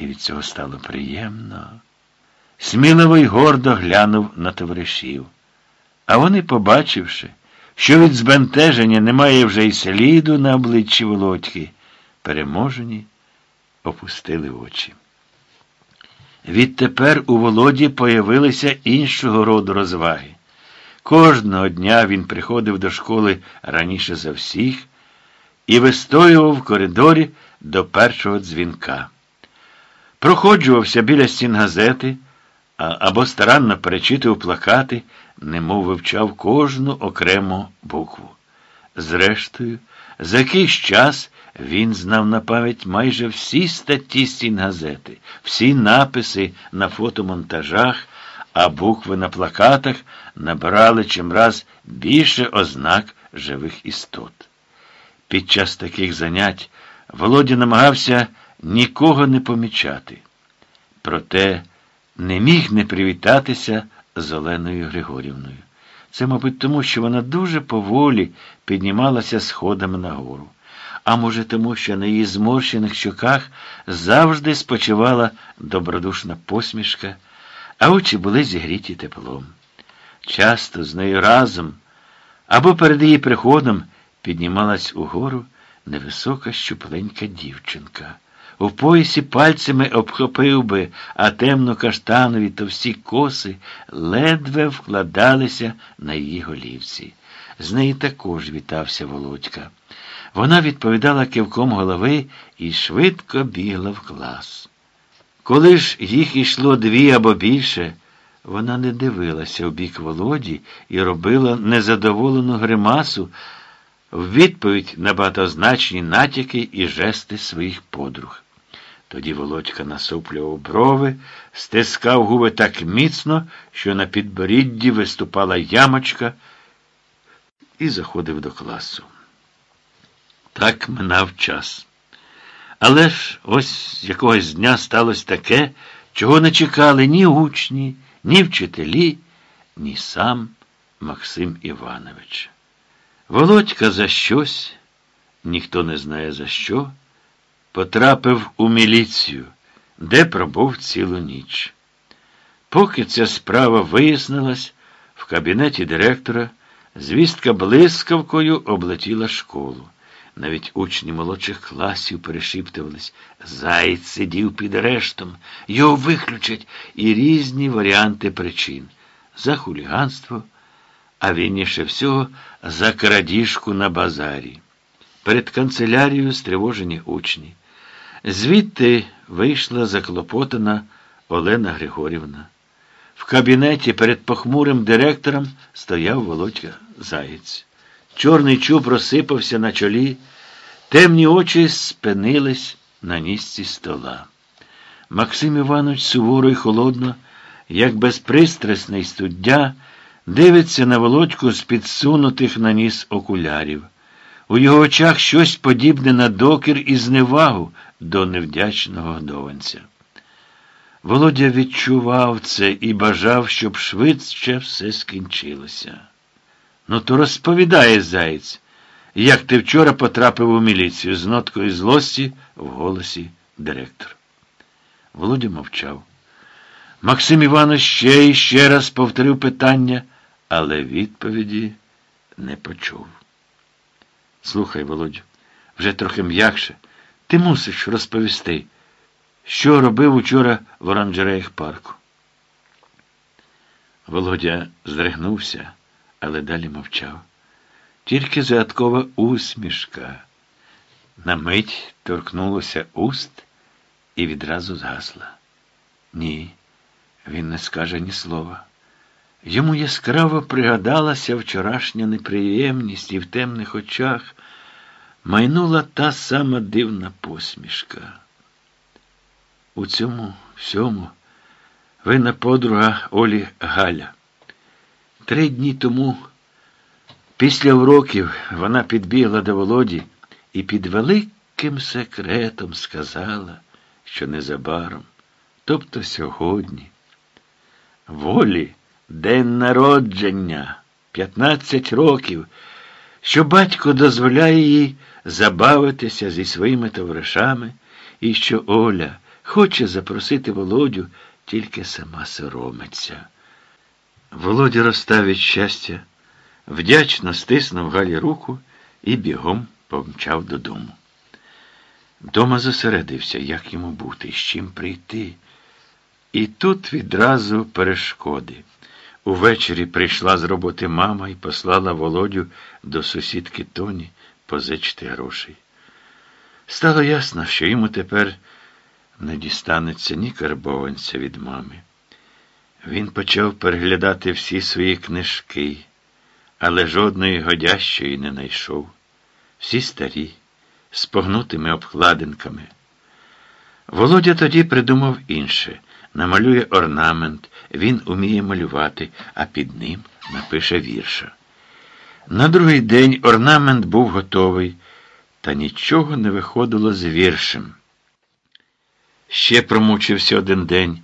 і від цього стало приємно. Сміливо гордо глянув на товаришів. А вони, побачивши, що від збентеження немає вже й сліду на обличчі Володьки, переможені, опустили очі. Відтепер у Володі появилися іншого роду розваги. Кожного дня він приходив до школи раніше за всіх і вистоював в коридорі до першого дзвінка. Проходжувався біля стін газети або старанно перечитував плакати, немов вивчав кожну окрему букву. Зрештою, за якийсь час він знав на пам'ять майже всі статті стін газети, всі написи на фотомонтажах, а букви на плакатах набирали чимраз більше ознак живих істот. Під час таких занять Володя намагався нікого не помічати. Проте не міг не привітатися з Оленою Григорівною. Це, мабуть, тому, що вона дуже поволі піднімалася сходами нагору. А може, тому, що на її зморщених щоках завжди спочивала добродушна посмішка, а очі були зігріті теплом. Часто з нею разом або перед її приходом піднімалась угору невисока щупленька дівчинка. У поясі пальцями обхопив би, а темно-каштанові товсті коси ледве вкладалися на її голівці. З неї також вітався Володька. Вона відповідала кивком голови і швидко бігла в клас. Коли ж їх ішло дві або більше, вона не дивилася у бік Володі і робила незадоволену гримасу в відповідь на багатозначні натяки і жести своїх подруг. Тоді Володька насуплював брови, стискав губи так міцно, що на підборідді виступала ямочка і заходив до класу. Так минав час. Але ж ось якогось дня сталося таке, чого не чекали ні учні, ні вчителі, ні сам Максим Іванович. Володька за щось, ніхто не знає за що, потрапив у міліцію, де пробув цілу ніч. Поки ця справа вияснилась, в кабінеті директора звістка блискавкою облетіла школу. Навіть учні молодших класів перешіптувались. Заєць сидів під арештом, його виключать і різні варіанти причин за хуліганство, а вінніше всього за крадіжку на базарі. Перед канцелярією стривожені учні. Звідти вийшла заклопотана Олена Григорівна. В кабінеті перед похмурим директором стояв Володька Заєць. Чорний чуб розсипався на чолі, темні очі спинились на нісці стола. Максим Іванович суворо й холодно, як безпристрасний суддя, дивиться на володьку з підсунутих на ніс окулярів. У його очах щось подібне на докір і зневагу до невдячного годованця. Володя відчував це і бажав, щоб швидше все скінчилося. Ну, то розповідає заєць, як ти вчора потрапив у міліцію з ноткою злості в голосі директор. Володя мовчав. Максим Іванович ще і ще раз повторив питання, але відповіді не почув. Слухай, Володю, вже трохи м'якше. Ти мусиш розповісти, що робив учора в оранжереях парку. Володя здригнувся але далі мовчав. Тільки загадкова усмішка. На мить торкнулося уст і відразу згасла. Ні, він не скаже ні слова. Йому яскраво пригадалася вчорашня неприємність і в темних очах майнула та сама дивна посмішка. У цьому всьому винна подруга Олі Галя. Три дні тому, після уроків, вона підбігла до Володі і під великим секретом сказала, що незабаром, тобто сьогодні, волі, день народження, 15 років, що батько дозволяє їй забавитися зі своїми товаришами, і що Оля Хоче запросити Володю, тільки сама соромиться. Володя розстав від щастя, вдячно стиснув Галі руку і бігом помчав додому. Дома зосередився, як йому бути, з чим прийти. І тут відразу перешкоди. Увечері прийшла з роботи мама і послала Володю до сусідки Тоні позичити грошей. Стало ясно, що йому тепер не дістанеться ні карбованця від мами. Він почав переглядати всі свої книжки, але жодної годящої не знайшов. Всі старі, з погнутими обкладинками. Володя тоді придумав інше намалює орнамент, він уміє малювати, а під ним напише вірша. На другий день орнамент був готовий, та нічого не виходило з віршем. Ще промучився один день.